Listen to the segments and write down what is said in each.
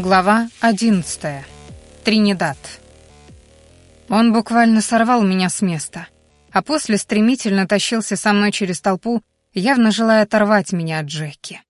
Глава 11. Тринидад. Он буквально сорвал меня с места, а после стремительно тащился со мной через толпу, явно желая оторвать меня от Джеки.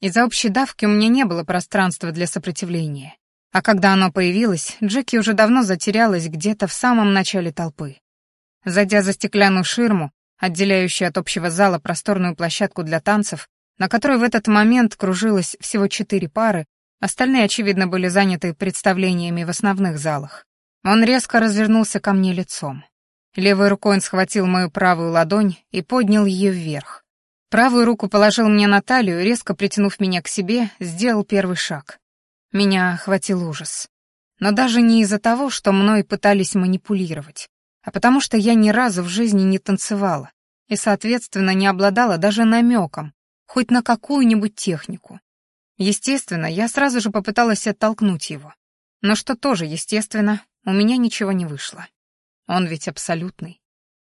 Из-за общей давки у меня не было пространства для сопротивления, а когда оно появилось, Джеки уже давно затерялась где-то в самом начале толпы. Зайдя за стеклянную ширму, отделяющую от общего зала просторную площадку для танцев, на которой в этот момент кружилось всего четыре пары, Остальные, очевидно, были заняты представлениями в основных залах. Он резко развернулся ко мне лицом. Левой рукой он схватил мою правую ладонь и поднял ее вверх. Правую руку положил мне на талию, резко притянув меня к себе, сделал первый шаг. Меня охватил ужас. Но даже не из-за того, что мной пытались манипулировать, а потому что я ни разу в жизни не танцевала и, соответственно, не обладала даже намеком, хоть на какую-нибудь технику. Естественно, я сразу же попыталась оттолкнуть его. Но что тоже естественно, у меня ничего не вышло. Он ведь абсолютный.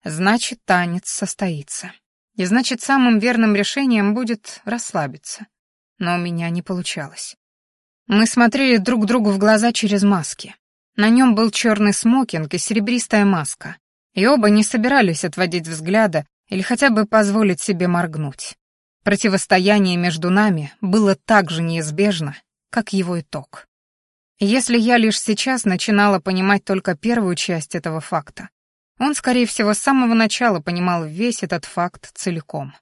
Значит, танец состоится. И значит, самым верным решением будет расслабиться. Но у меня не получалось. Мы смотрели друг другу в глаза через маски. На нем был черный смокинг и серебристая маска. И оба не собирались отводить взгляда или хотя бы позволить себе моргнуть. Противостояние между нами было так же неизбежно, как его итог. Если я лишь сейчас начинала понимать только первую часть этого факта, он, скорее всего, с самого начала понимал весь этот факт целиком.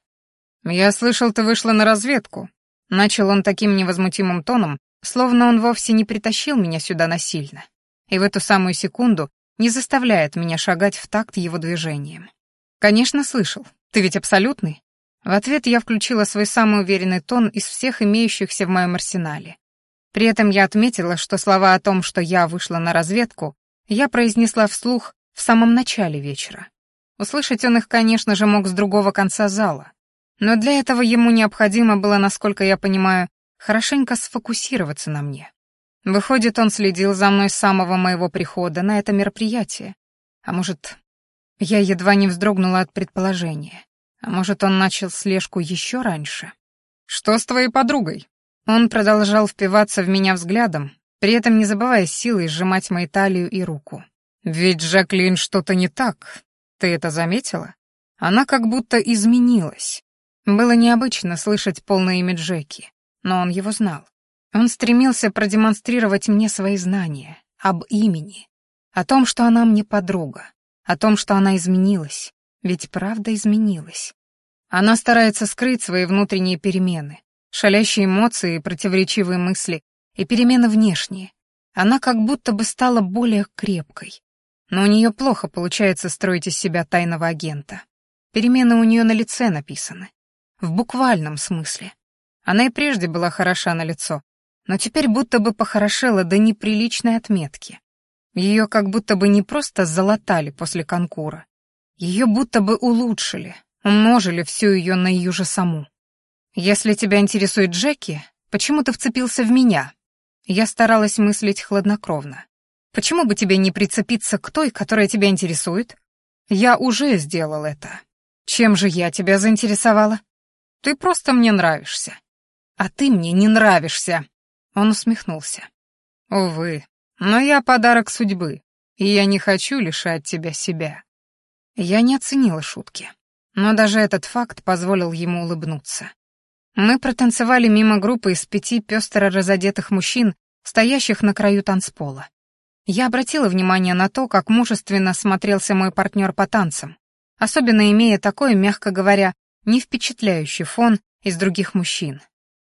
«Я слышал, ты вышла на разведку», — начал он таким невозмутимым тоном, словно он вовсе не притащил меня сюда насильно, и в эту самую секунду не заставляет меня шагать в такт его движением. «Конечно, слышал. Ты ведь абсолютный?» В ответ я включила свой самый уверенный тон из всех имеющихся в моем арсенале. При этом я отметила, что слова о том, что я вышла на разведку, я произнесла вслух в самом начале вечера. Услышать он их, конечно же, мог с другого конца зала. Но для этого ему необходимо было, насколько я понимаю, хорошенько сфокусироваться на мне. Выходит, он следил за мной с самого моего прихода на это мероприятие. А может, я едва не вздрогнула от предположения. А может, он начал слежку еще раньше? «Что с твоей подругой?» Он продолжал впиваться в меня взглядом, при этом не забывая силой сжимать мою талию и руку. «Ведь Жаклин что-то не так. Ты это заметила? Она как будто изменилась. Было необычно слышать полное имя Джеки, но он его знал. Он стремился продемонстрировать мне свои знания об имени, о том, что она мне подруга, о том, что она изменилась, ведь правда изменилась. Она старается скрыть свои внутренние перемены, шалящие эмоции и противоречивые мысли, и перемены внешние. Она как будто бы стала более крепкой. Но у нее плохо получается строить из себя тайного агента. Перемены у нее на лице написаны. В буквальном смысле. Она и прежде была хороша на лицо, но теперь будто бы похорошела до неприличной отметки. Ее как будто бы не просто залатали после конкура, ее будто бы улучшили, умножили всю ее на ее же саму. Если тебя интересует Джеки, почему ты вцепился в меня? Я старалась мыслить хладнокровно. Почему бы тебе не прицепиться к той, которая тебя интересует? Я уже сделал это. Чем же я тебя заинтересовала? Ты просто мне нравишься. А ты мне не нравишься. Он усмехнулся. Увы, но я подарок судьбы, и я не хочу лишать тебя себя. Я не оценила шутки, но даже этот факт позволил ему улыбнуться. Мы протанцевали мимо группы из пяти пестро разодетых мужчин, стоящих на краю танцпола. Я обратила внимание на то, как мужественно смотрелся мой партнер по танцам, особенно имея такой, мягко говоря, не впечатляющий фон из других мужчин.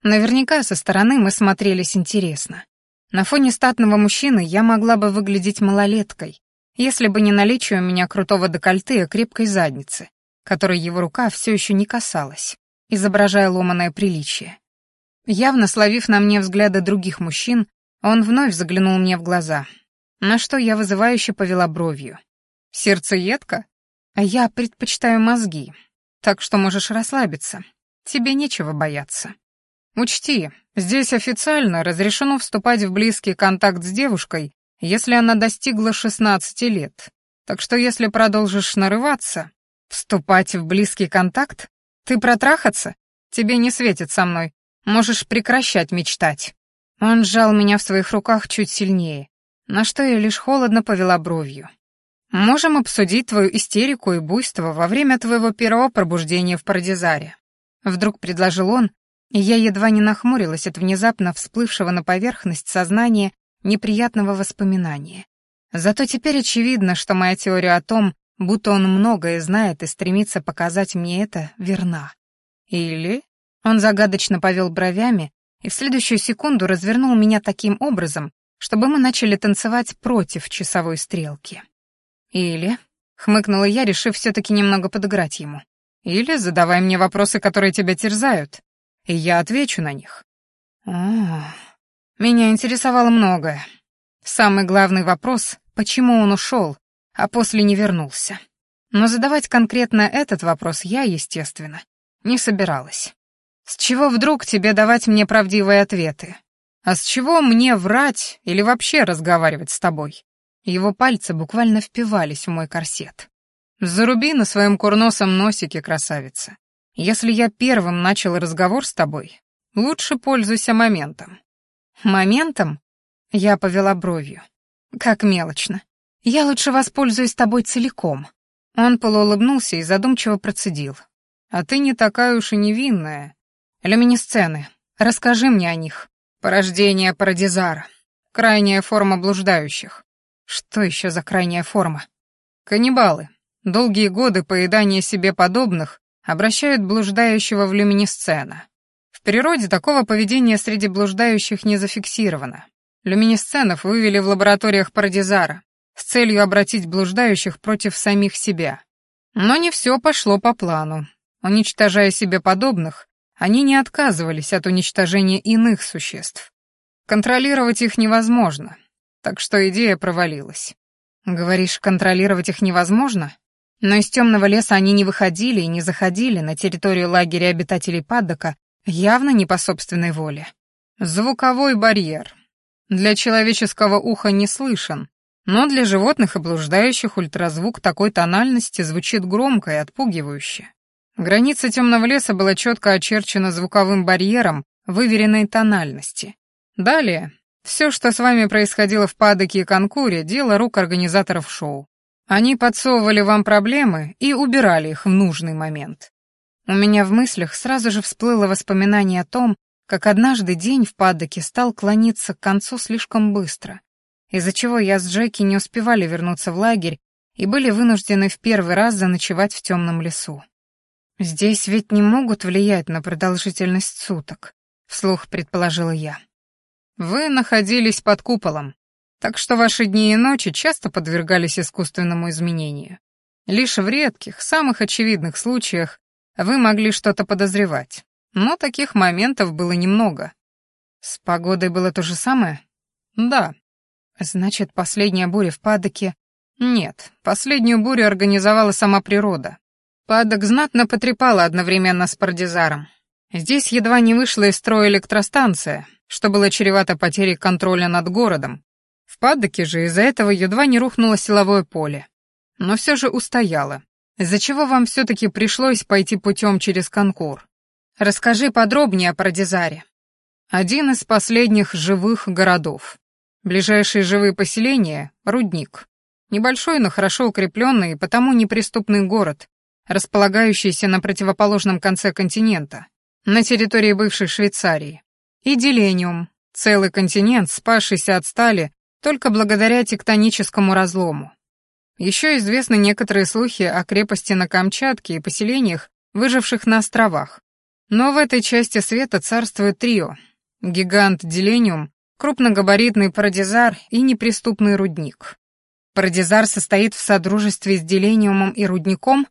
Наверняка со стороны мы смотрелись интересно. На фоне статного мужчины я могла бы выглядеть малолеткой, если бы не наличие у меня крутого декольте и крепкой задницы, которой его рука все еще не касалась, изображая ломаное приличие. Явно словив на мне взгляды других мужчин, он вновь заглянул мне в глаза, на что я вызывающе повела бровью. «Сердце едко? А я предпочитаю мозги, так что можешь расслабиться. Тебе нечего бояться. Учти, здесь официально разрешено вступать в близкий контакт с девушкой если она достигла 16 лет. Так что если продолжишь нарываться, вступать в близкий контакт, ты протрахаться, тебе не светит со мной, можешь прекращать мечтать. Он сжал меня в своих руках чуть сильнее, на что я лишь холодно повела бровью. «Можем обсудить твою истерику и буйство во время твоего первого пробуждения в Парадизаре». Вдруг предложил он, и я едва не нахмурилась от внезапно всплывшего на поверхность сознания неприятного воспоминания. Зато теперь очевидно, что моя теория о том, будто он многое знает и стремится показать мне это, верна. Или... Он загадочно повел бровями и в следующую секунду развернул меня таким образом, чтобы мы начали танцевать против часовой стрелки. Или... Хмыкнула я, решив все-таки немного подыграть ему. Или задавай мне вопросы, которые тебя терзают, и я отвечу на них. О, меня интересовало многое. Самый главный вопрос — почему он ушел, а после не вернулся. Но задавать конкретно этот вопрос я, естественно, не собиралась. С чего вдруг тебе давать мне правдивые ответы? А с чего мне врать или вообще разговаривать с тобой? Его пальцы буквально впивались в мой корсет. Заруби на своем курносом носике, красавица. Если я первым начал разговор с тобой, лучше пользуйся моментом. Моментом? Я повела бровью. Как мелочно. Я лучше воспользуюсь тобой целиком. Он полуулыбнулся и задумчиво процедил. А ты не такая уж и невинная. Люминесцены. Расскажи мне о них. Порождение Парадизара. Крайняя форма блуждающих. Что еще за крайняя форма? Каннибалы. Долгие годы поедания себе подобных обращают блуждающего в люминесцена. В природе такого поведения среди блуждающих не зафиксировано. Люминесценов вывели в лабораториях Парадизара с целью обратить блуждающих против самих себя. Но не все пошло по плану. Уничтожая себе подобных, они не отказывались от уничтожения иных существ. Контролировать их невозможно, так что идея провалилась. Говоришь, контролировать их невозможно? Но из темного леса они не выходили и не заходили на территорию лагеря обитателей Паддока явно не по собственной воле. Звуковой барьер. Для человеческого уха не слышен, но для животных и блуждающих ультразвук такой тональности звучит громко и отпугивающе. Граница темного леса была четко очерчена звуковым барьером выверенной тональности. Далее, все, что с вами происходило в Падоке и Конкуре, дело рук организаторов шоу. Они подсовывали вам проблемы и убирали их в нужный момент. У меня в мыслях сразу же всплыло воспоминание о том, как однажды день в падоке стал клониться к концу слишком быстро, из-за чего я с Джеки не успевали вернуться в лагерь и были вынуждены в первый раз заночевать в темном лесу. «Здесь ведь не могут влиять на продолжительность суток», — вслух предположила я. «Вы находились под куполом, так что ваши дни и ночи часто подвергались искусственному изменению. Лишь в редких, самых очевидных случаях вы могли что-то подозревать, но таких моментов было немного. С погодой было то же самое? Да. Значит, последняя буря в Падоке... Нет, последнюю бурю организовала сама природа. Падок знатно потрепала одновременно с Пардизаром. Здесь едва не вышла из строя электростанция, что было чревато потерей контроля над городом, в падоке же из-за этого едва не рухнуло силовое поле. Но все же устояло. Из-за чего вам все-таки пришлось пойти путем через Конкур? Расскажи подробнее о Парадизаре. Один из последних живых городов. Ближайшие живые поселения — Рудник. Небольшой, но хорошо укрепленный и потому неприступный город, располагающийся на противоположном конце континента, на территории бывшей Швейцарии. И Делениум, целый континент, спасшийся от стали только благодаря тектоническому разлому. Еще известны некоторые слухи о крепости на Камчатке и поселениях, выживших на островах. Но в этой части света царствует трио — гигант Делениум, крупногабаритный парадизар и неприступный рудник. Парадизар состоит в содружестве с Делениумом и рудником.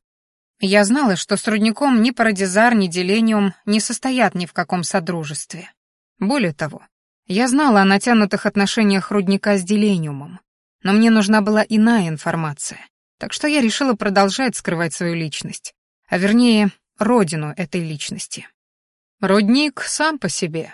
Я знала, что с рудником ни парадизар, ни Делениум не состоят ни в каком содружестве. Более того, я знала о натянутых отношениях рудника с Делениумом, но мне нужна была иная информация, так что я решила продолжать скрывать свою личность, а вернее, родину этой личности. Рудник сам по себе.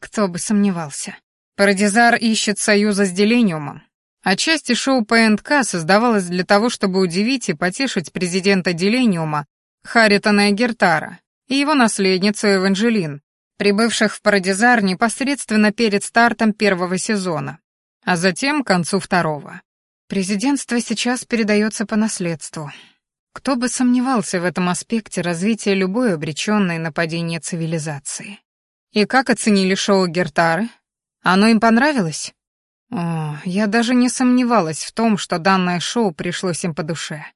Кто бы сомневался. Парадизар ищет союза с Делениумом, а части шоу ПНК создавалось для того, чтобы удивить и потешить президента Делениума Харитона Гертара и его наследницу Эванжелин, прибывших в Парадизар непосредственно перед стартом первого сезона, а затем к концу второго. Президентство сейчас передается по наследству. Кто бы сомневался в этом аспекте развития любой обреченной на падение цивилизации. И как оценили шоу Гертары? Оно им понравилось? О, я даже не сомневалась в том, что данное шоу пришлось им по душе.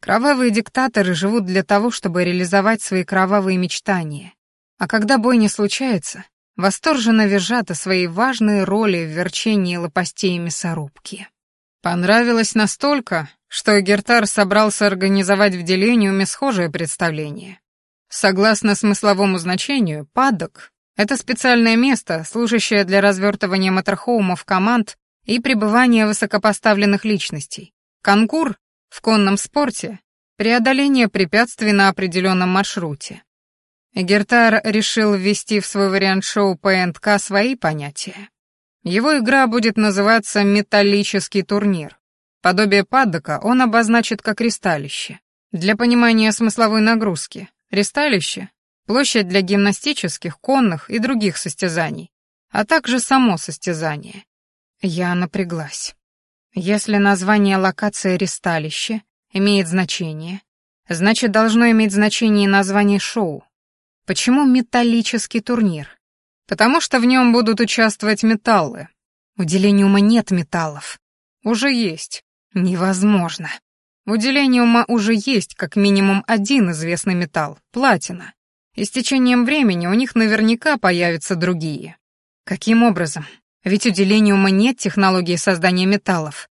Кровавые диктаторы живут для того, чтобы реализовать свои кровавые мечтания. А когда бой не случается, восторженно визжат о своей важной роли в верчении лопастей мясорубки. Понравилось настолько, что Гертар собрался организовать в делениуме схожее представление. Согласно смысловому значению, падок — это специальное место, служащее для развертывания моторхоумов команд и пребывания высокопоставленных личностей. Конкур в конном спорте — преодоление препятствий на определенном маршруте. Гертар решил ввести в свой вариант шоу ПНК свои понятия. Его игра будет называться «Металлический турнир». Подобие паддока он обозначит как ристалище. Для понимания смысловой нагрузки, ристалище — площадь для гимнастических, конных и других состязаний, а также само состязание. Я напряглась. Если название локации ристалище имеет значение, значит, должно иметь значение и название шоу. Почему металлический турнир? Потому что в нем будут участвовать металлы. У Делениума нет металлов. Уже есть. Невозможно. У Делениума уже есть как минимум один известный металл — платина. И с течением времени у них наверняка появятся другие. Каким образом? Ведь у Делениума нет технологии создания металлов.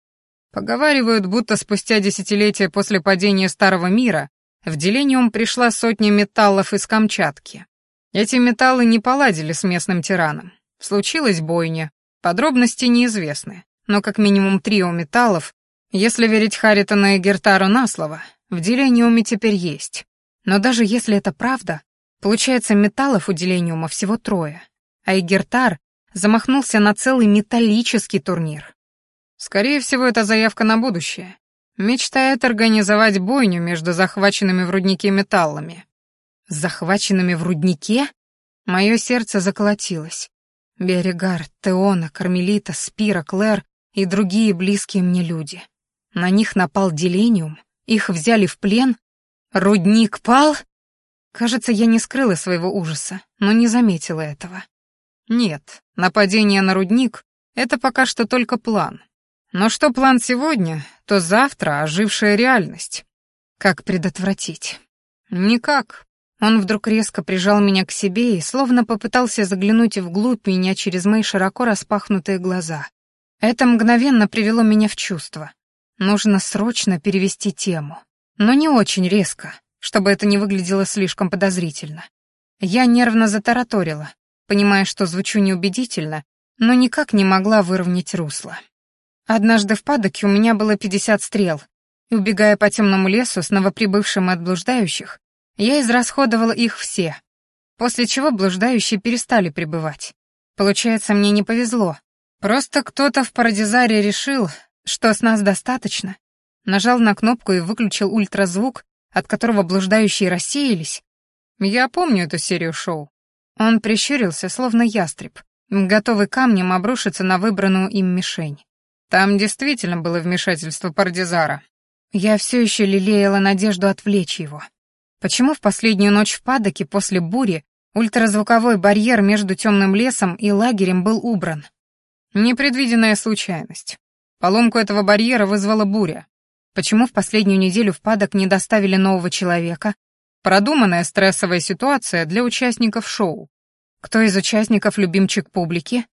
Поговаривают, будто спустя десятилетия после падения Старого Мира в Делениум пришла сотня металлов из Камчатки. Эти металлы не поладили с местным тираном. Случилась бойня. Подробности неизвестны. Но как минимум трио металлов, если верить Харитону и Гертару на слово, в Делениуме теперь есть. Но даже если это правда, получается металлов у Делениума всего трое. А и Гертар замахнулся на целый металлический турнир. Скорее всего, это заявка на будущее. Мечтает организовать бойню между захваченными в руднике металлами. Захваченными в руднике? Мое сердце заколотилось. Берегар, Теона, Кармелита, Спира, Клэр и другие близкие мне люди. На них напал Делениум, их взяли в плен. Рудник пал? Кажется, я не скрыла своего ужаса, но не заметила этого. Нет, нападение на рудник — это пока что только план. Но что план сегодня, то завтра ожившая реальность. Как предотвратить? Никак. Он вдруг резко прижал меня к себе и словно попытался заглянуть вглубь меня через мои широко распахнутые глаза. Это мгновенно привело меня в чувство. Нужно срочно перевести тему. Но не очень резко, чтобы это не выглядело слишком подозрительно. Я нервно затараторила, понимая, что звучу неубедительно, но никак не могла выровнять русло. Однажды в падоке у меня было 50 стрел, и, убегая по темному лесу с новоприбывшим от блуждающих, я израсходовала их все, после чего блуждающие перестали прибывать. Получается, мне не повезло. Просто кто-то в Парадизаре решил, что с нас достаточно, нажал на кнопку и выключил ультразвук, от которого блуждающие рассеялись. Я помню эту серию шоу. Он прищурился, словно ястреб, готовый камнем обрушиться на выбранную им мишень. Там действительно было вмешательство Пардизара. Я все еще лелеяла надежду отвлечь его. Почему в последнюю ночь в Падоке после бури ультразвуковой барьер между темным лесом и лагерем был убран? Непредвиденная случайность. Поломку этого барьера вызвала буря. Почему в последнюю неделю в Падок не доставили нового человека? Продуманная стрессовая ситуация для участников шоу. Кто из участников любимчик публики?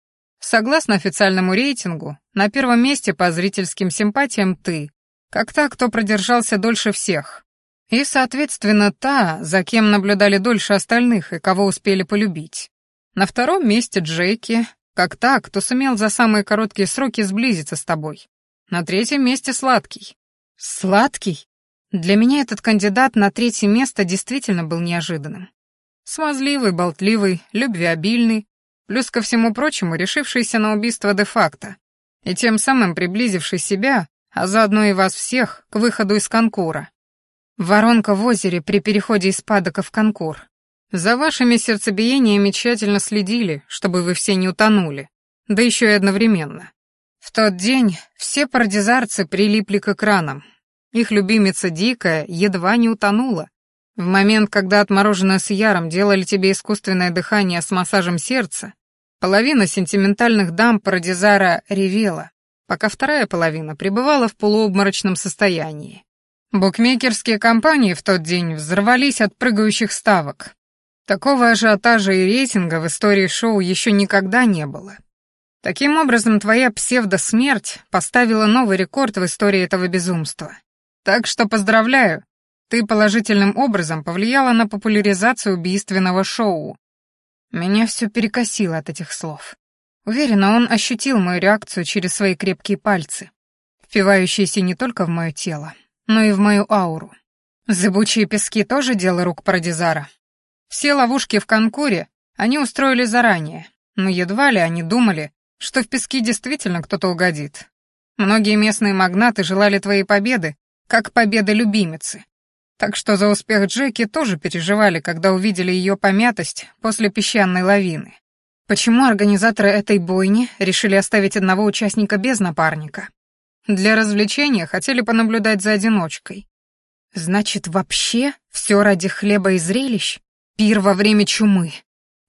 Согласно официальному рейтингу, на первом месте по зрительским симпатиям ты, как та, кто продержался дольше всех. И, соответственно, та, за кем наблюдали дольше остальных и кого успели полюбить. На втором месте Джейки, как та, кто сумел за самые короткие сроки сблизиться с тобой. На третьем месте Сладкий. Сладкий? Для меня этот кандидат на третье место действительно был неожиданным. Смазливый, болтливый, любвеобильный, плюс ко всему прочему решившийся на убийство де-факто, и тем самым приблизивший себя, а заодно и вас всех, к выходу из Конкура. Воронка в озере при переходе из Падока в Конкур. За вашими сердцебиениями тщательно следили, чтобы вы все не утонули, да еще и одновременно. В тот день все парадизарцы прилипли к экранам. Их любимица Дикая едва не утонула. В момент, когда отмороженная с Яром делали тебе искусственное дыхание с массажем сердца, половина сентиментальных дам Парадизара ревела, пока вторая половина пребывала в полуобморочном состоянии. Букмекерские компании в тот день взорвались от прыгающих ставок. Такого ажиотажа и рейтинга в истории шоу еще никогда не было. Таким образом, твоя псевдосмерть поставила новый рекорд в истории этого безумства. Так что поздравляю, ты положительным образом повлияла на популяризацию убийственного шоу. Меня все перекосило от этих слов. Уверена, он ощутил мою реакцию через свои крепкие пальцы, впивающиеся не только в мое тело, но и в мою ауру. Зыбучие пески тоже дело рук Парадизара. Все ловушки в Конкуре они устроили заранее, но едва ли они думали, что в пески действительно кто-то угодит. Многие местные магнаты желали твоей победы, как победы любимицы. Так что за успех Джеки тоже переживали, когда увидели ее помятость после песчаной лавины. Почему организаторы этой бойни решили оставить одного участника без напарника? Для развлечения хотели понаблюдать за одиночкой. Значит, вообще все ради хлеба и зрелищ? Пир во время чумы.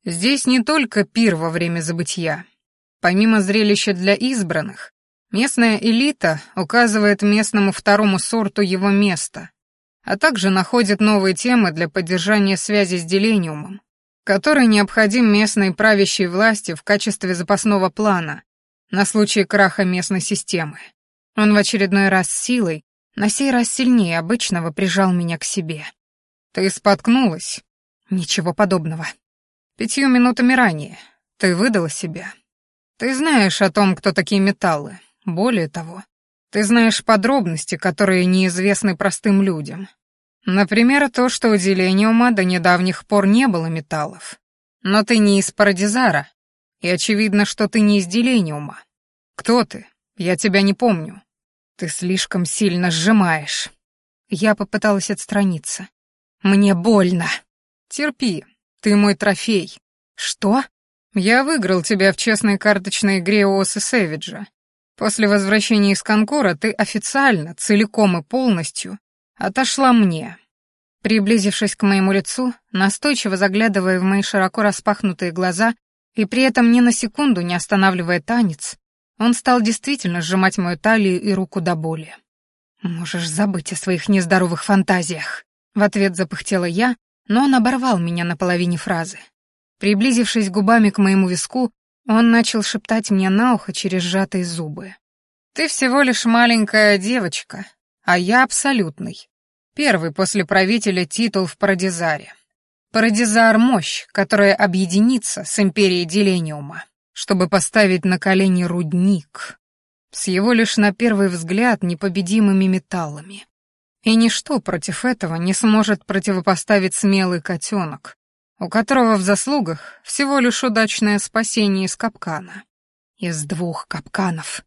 Здесь не только пир во время забытья. Помимо зрелища для избранных, местная элита указывает местному второму сорту его место, а также находит новые темы для поддержания связи с Делениумом, который необходим местной правящей власти в качестве запасного плана на случай краха местной системы. Он в очередной раз силой, на сей раз сильнее обычного прижал меня к себе. «Ты споткнулась?» «Ничего подобного. Пятью минутами ранее. Ты выдала себя. Ты знаешь о том, кто такие металлы. Более того, ты знаешь подробности, которые неизвестны простым людям. Например, то, что у Делениума до недавних пор не было металлов. Но ты не из Парадизара, и очевидно, что ты не из Делениума. Кто ты? Я тебя не помню. Ты слишком сильно сжимаешь. Я попыталась отстраниться. Мне больно. Терпи, ты мой трофей. Что? Я выиграл тебя в честной карточной игре Оса Сэвиджа. После возвращения из Конкора ты официально, целиком и полностью отошла мне. Приблизившись к моему лицу, настойчиво заглядывая в мои широко распахнутые глаза и при этом ни на секунду не останавливая танец, он стал действительно сжимать мою талию и руку до боли. «Можешь забыть о своих нездоровых фантазиях», — в ответ запыхтела я, но он оборвал меня на половине фразы. Приблизившись губами к моему виску, он начал шептать мне на ухо через сжатые зубы. «Ты всего лишь маленькая девочка, а я абсолютный. Первый после правителя титул в Парадизаре. Парадизар — мощь, которая объединится с империей Делениума, чтобы поставить на колени рудник с его лишь на первый взгляд непобедимыми металлами. И ничто против этого не сможет противопоставить смелый котенок, у которого в заслугах всего лишь удачное спасение из капкана. Из двух капканов.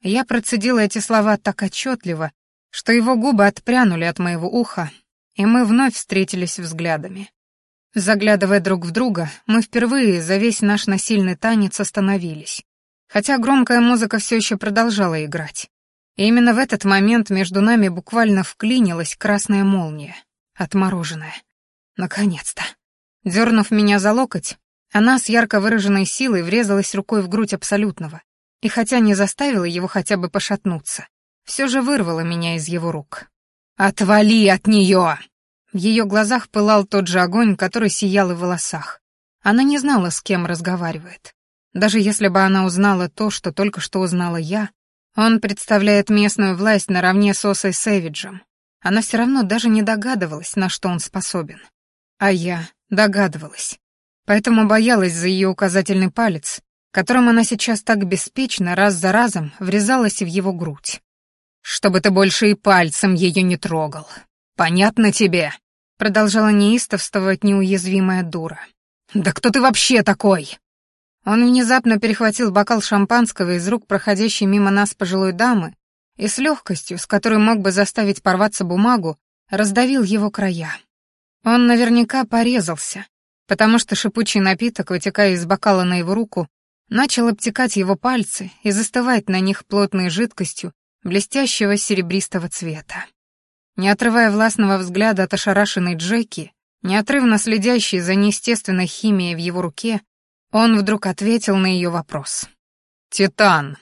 Я процедила эти слова так отчетливо, что его губы отпрянули от моего уха, и мы вновь встретились взглядами. Заглядывая друг в друга, мы впервые за весь наш насильный танец остановились, хотя громкая музыка все еще продолжала играть. И именно в этот момент между нами буквально вклинилась красная молния, отмороженная. Наконец-то. Дернув меня за локоть, она с ярко выраженной силой врезалась рукой в грудь абсолютного, и хотя не заставила его хотя бы пошатнуться, все же вырвала меня из его рук. «Отвали от нее!» В ее глазах пылал тот же огонь, который сиял и в волосах. Она не знала, с кем разговаривает. Даже если бы она узнала то, что только что узнала я, он представляет местную власть наравне с Осой Сэвиджем. Она все равно даже не догадывалась, на что он способен. А я Догадывалась. Поэтому боялась за ее указательный палец, которым она сейчас так беспечно раз за разом врезалась в его грудь. «Чтобы ты больше и пальцем ее не трогал. Понятно тебе?» Продолжала неистовствовать неуязвимая дура. «Да кто ты вообще такой?» Он внезапно перехватил бокал шампанского из рук проходящей мимо нас пожилой дамы и с легкостью, с которой мог бы заставить порваться бумагу, раздавил его края. Он наверняка порезался, потому что шипучий напиток, вытекая из бокала на его руку, начал обтекать его пальцы и застывать на них плотной жидкостью блестящего серебристого цвета. Не отрывая властного взгляда от ошарашенной Джеки, неотрывно следящей за неестественной химией в его руке, он вдруг ответил на ее вопрос. «Титан»,